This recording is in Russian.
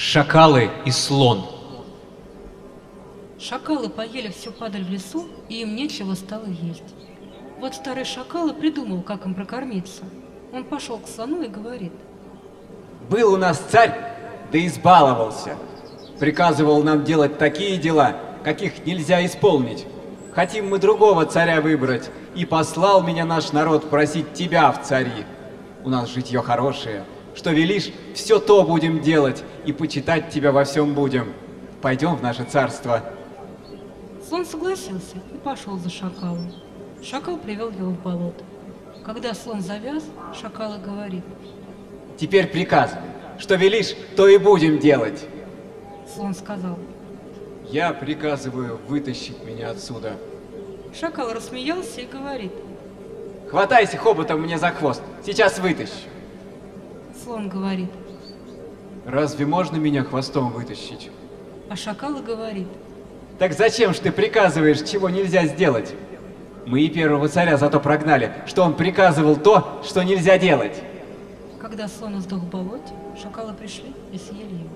Шакалы и слон. Шакалы поели всю падаль в лесу, и им нечего стало есть. Вот старый шакал и придумал, как им прокормиться. Он пошел к слону и говорит. Был у нас царь, да избаловался. Приказывал нам делать такие дела, каких нельзя исполнить. Хотим мы другого царя выбрать, и послал меня наш народ просить тебя в цари. У нас житье хорошее. Что велишь, все то будем делать, и почитать тебя во всем будем. Пойдем в наше царство. Слон согласился и пошел за шакалом. Шакал привел его в болото. Когда слон завяз, шакал и говорит. Теперь приказывай. Что велишь, то и будем делать. Слон сказал. Я приказываю вытащить меня отсюда. Шакал рассмеялся и говорит. Хватайся хоботом мне за хвост, сейчас вытащу. Слон говорит. Разве можно меня хвостом вытащить? А шакал и говорит. Так зачем ж ты приказываешь, чего нельзя сделать? Мы и первого царя зато прогнали, что он приказывал то, что нельзя делать. Когда слон сдох в болоте, шакалы пришли и съели его.